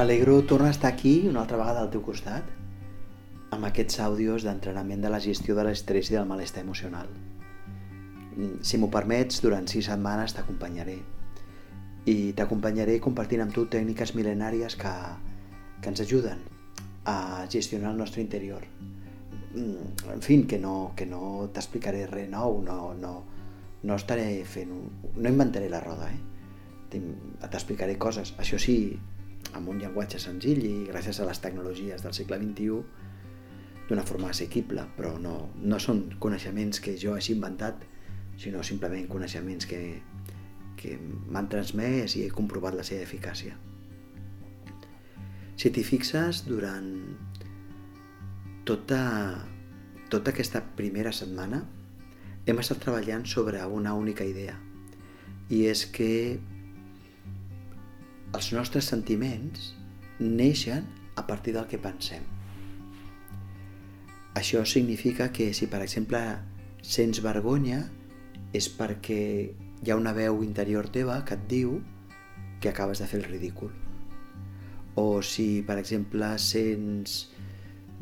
M'alegro tornar a estar aquí una altra vegada al teu costat amb aquests àudios d'entrenament de la gestió de l'estrès i del malestar emocional. Mm, si m'ho permets, durant sis setmanes t'acompanyaré i t'acompanyaré compartint amb tu tècniques mil·lenàries que, que ens ajuden a gestionar el nostre interior. Mm, en fi, que no, que no t'explicaré res nou, no, no, no estaré fent... Un... no inventaré la roda, eh? T'explicaré coses. Això sí, amb un llenguatge senzill i gràcies a les tecnologies del segle XXI d'una forma assequible, però no, no són coneixements que jo hagi inventat, sinó simplement coneixements que, que m'han transmès i he comprovat la seva eficàcia. Si t'hi fixes, durant tota, tota aquesta primera setmana hem estat treballant sobre una única idea, i és que els nostres sentiments neixen a partir del que pensem. Això significa que si, per exemple, sents vergonya és perquè hi ha una veu interior teva que et diu que acabes de fer el ridícul. O si, per exemple, sents,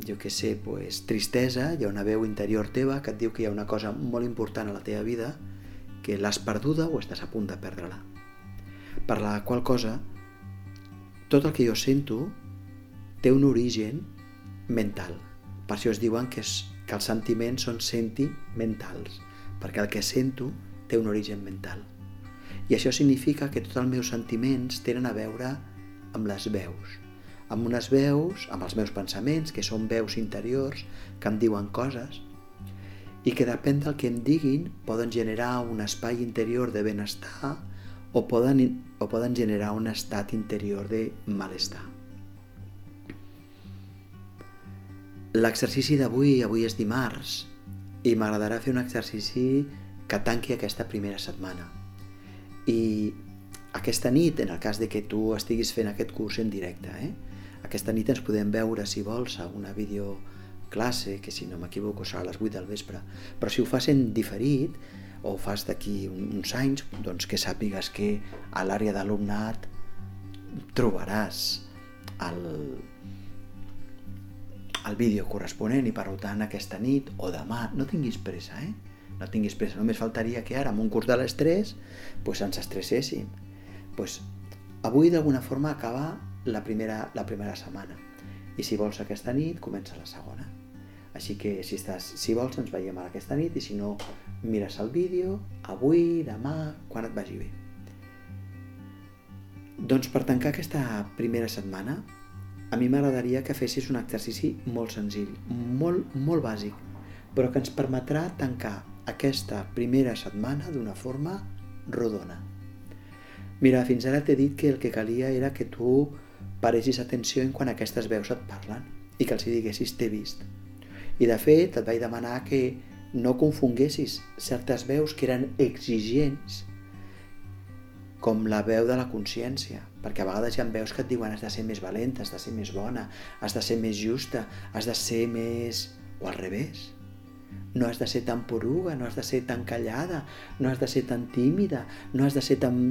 jo què sé, pues, tristesa, hi ha una veu interior teva que et diu que hi ha una cosa molt important a la teva vida que l'has perduda o estàs a punt de perdre-la. Per la qual cosa tot el que jo sento té un origen mental. Per això es diuen que, és, que els sentiments són sentimentals, perquè el que sento té un origen mental. I això significa que tots els meus sentiments tenen a veure amb les veus, amb unes veus, amb els meus pensaments, que són veus interiors, que em diuen coses, i que depèn del que em diguin poden generar un espai interior de benestar o poden, o poden generar un estat interior de malestar. L'exercici d'avui, avui és dimarts, i m'agradarà fer un exercici que tanqui aquesta primera setmana. I aquesta nit, en el cas de que tu estiguis fent aquest curs en directe, eh? aquesta nit ens podem veure, si vols, a una videoclasse, que si no m'equivoco serà a les 8 del vespre, però si ho fas en diferit, o fas d'aquí uns anys, doncs que sàpigues que a l'àrea d'alumnat trobaràs el, el vídeo corresponent i per tant aquesta nit o demà, no tinguis pressa, eh? No tinguis pressa, només faltaria que ara, amb un curs de l'estrès, pues ens estresséssim. Pues, avui d'alguna forma acaba la primera, la primera setmana i si vols aquesta nit comença la segona. Així que si, estàs, si vols ens veiem aquesta nit i si no mires el vídeo avui, demà, quan et vagi bé. Doncs per tancar aquesta primera setmana a mi m'agradaria que fessis un exercici molt senzill, molt, molt bàsic, però que ens permetrà tancar aquesta primera setmana d'una forma rodona. Mira, fins ara t'he dit que el que calia era que tu paressis atenció en quan aquestes veus et parlen i que els hi diguessis t'he vist, i de fet et vaig demanar que no confonguessis certes veus que eren exigents com la veu de la consciència, perquè a vegades hi ha veus que et diuen has de ser més valenta, has de ser més bona, has de ser més justa, has de ser més... o al revés. No has de ser tan poruga, no has de ser tan callada, no has de ser tan tímida, no has de ser tan...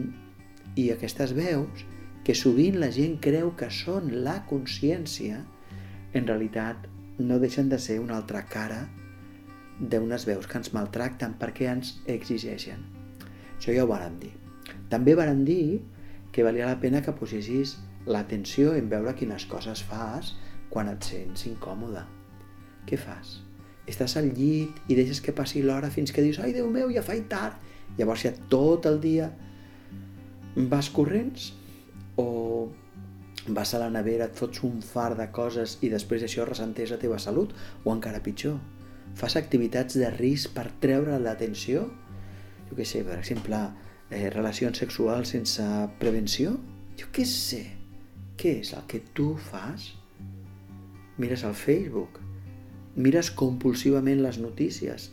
I aquestes veus, que sovint la gent creu que són la consciència, en realitat no deixen de ser una altra cara d'unes veus que ens maltracten perquè ens exigeixen. Això ja ho vàrem dir. També vàrem dir que valia la pena que posessis l'atenció en veure quines coses fas quan et sents incòmode. Què fas? Estàs al llit i deixes que passi l'hora fins que dius «Ai, Déu meu, ja faig tard!» Llavors ja tot el dia vas corrents o vas a la nevera, et fots un far de coses i després això ressenteix la teva salut? O encara pitjor, fas activitats de risc per treure l'atenció? Jo què sé, per exemple eh, relacions sexuals sense prevenció? Jo què sé. Què és el que tu fas? Mires al Facebook mires compulsivament les notícies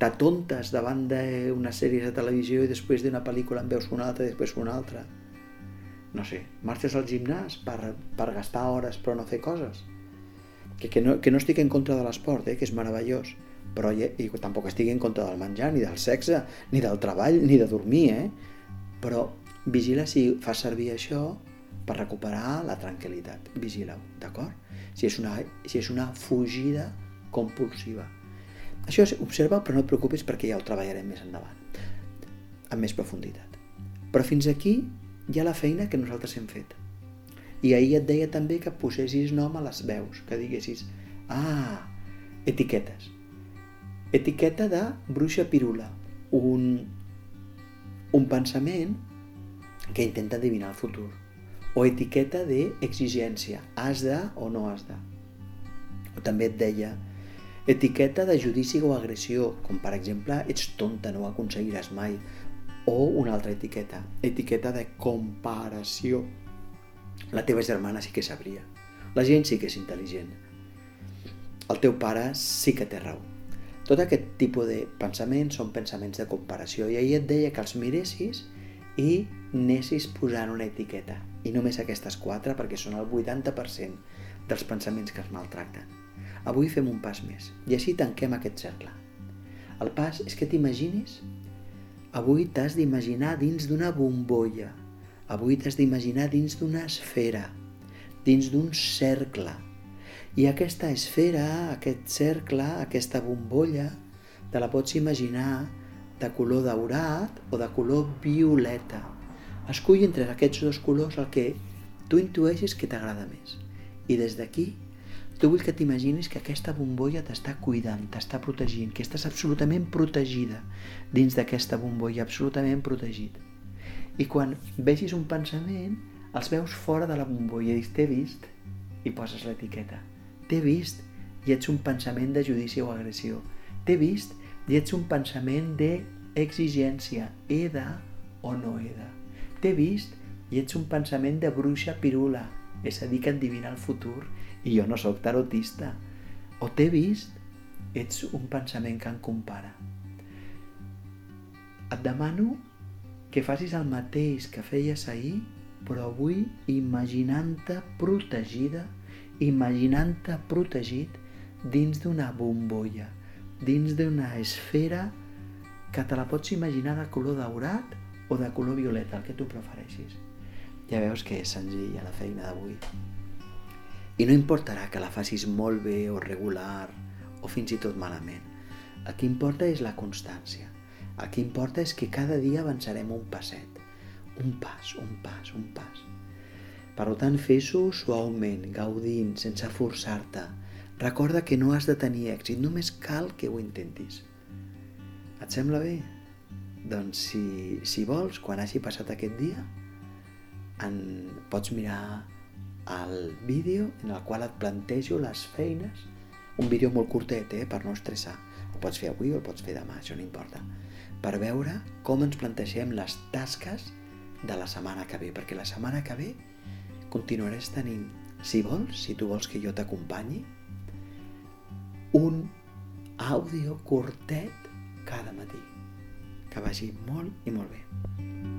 t'atontes davant d'una sèrie de televisió i després d'una pel·lícula en veus una altra i després una altra no sé, marxes al gimnàs per, per gastar hores però no fer coses. Que, que, no, que no estic en contra de l'esport, eh, que és meravellós, però i, i tampoc estic en contra del menjar, ni del sexe, ni del treball, ni de dormir, eh? Però vigila si fas servir això per recuperar la tranquil·litat. Vigileu, d'acord? Si, és una, si és una fugida compulsiva. Això observa, però no et preocupis perquè ja ho treballarem més endavant, amb més profunditat. Però fins aquí ha la feina que nosaltres hem fet. I ahir et deia també que posessis nom a les veus, que diguessis, ah, etiquetes. Etiqueta de bruixa pirula, un, un pensament que intenta adivinar el futur. O etiqueta d'exigència, has de o no has de. O també et deia, etiqueta de judici o agressió, com per exemple, ets tonta, no ho aconseguiràs mai. O una altra etiqueta, etiqueta de comparació, la teva germana sí que sabria. La gent sí que és intel·ligent. El teu pare sí que té raó. Tot aquest tipus de pensaments són pensaments de comparació i ahir et deia que els miressis i anessis posant una etiqueta. I només aquestes quatre perquè són el 80% dels pensaments que es maltracten. Avui fem un pas més i així tanquem aquest cercle. El pas és que t'imaginis Avui t'has d'imaginar dins d'una bombolla Avui t'has d'imaginar dins d'una esfera, dins d'un cercle. I aquesta esfera, aquest cercle, aquesta bombolla, te la pots imaginar de color daurat o de color violeta. Escull entre aquests dos colors el que tu intueixes que t'agrada més. I des d'aquí, tu vull que t'imagines que aquesta bombolla t'està cuidant, t'està protegint, que estàs absolutament protegida dins d'aquesta bombolla, absolutament protegit. I quan vegis un pensament, els veus fora de la bombolla i dius, t'he vist, i poses l'etiqueta. T'he vist i ets un pensament de judici o agressió. T'he vist i ets un pensament d'exigència, he de o no he de. T'he vist i ets un pensament de bruixa pirula, és a dir, que endivina el futur i jo no sóc tarotista. O t'he vist, ets un pensament que em compara. Et demano que facis el mateix que feies ahir, però avui imaginant-te protegida, imaginant-te protegit dins d'una bombolla, dins d'una esfera que te la pots imaginar de color daurat o de color violeta, el que tu prefereixis. Ja veus que és senzilla la feina d'avui. I no importarà que la facis molt bé o regular o fins i tot malament. El que importa és la constància. El que importa és que cada dia avançarem un passet, un pas, un pas, un pas. Per tant, fes-ho suaument, gaudint, sense forçar-te. Recorda que no has de tenir èxit, només cal que ho intentis. Et sembla bé? Doncs si, si vols, quan hagi passat aquest dia, en, pots mirar el vídeo en el qual et plantejo les feines, un vídeo molt curtet, eh, per no estressar. El pots fer avui o el pots fer demà, això no importa per veure com ens plantegem les tasques de la setmana que ve, perquè la setmana que ve continuaràs tenint, si vols, si tu vols que jo t'acompanyi, un àudio curtet cada matí. Que vagi molt i molt bé.